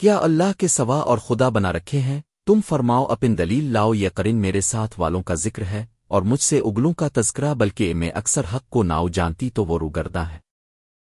کیا اللہ کے سوا اور خدا بنا رکھے ہیں؟ تم فرماؤ، اپن دلیل لاؤ، یہ کرن میرے ساتھ والوں کا ذکر ہے، اور مجھ سے اگلوں کا تذکرہ، بلکہ میں اکثر حق کو ناؤ جانتی تو وہ روگردہ ہے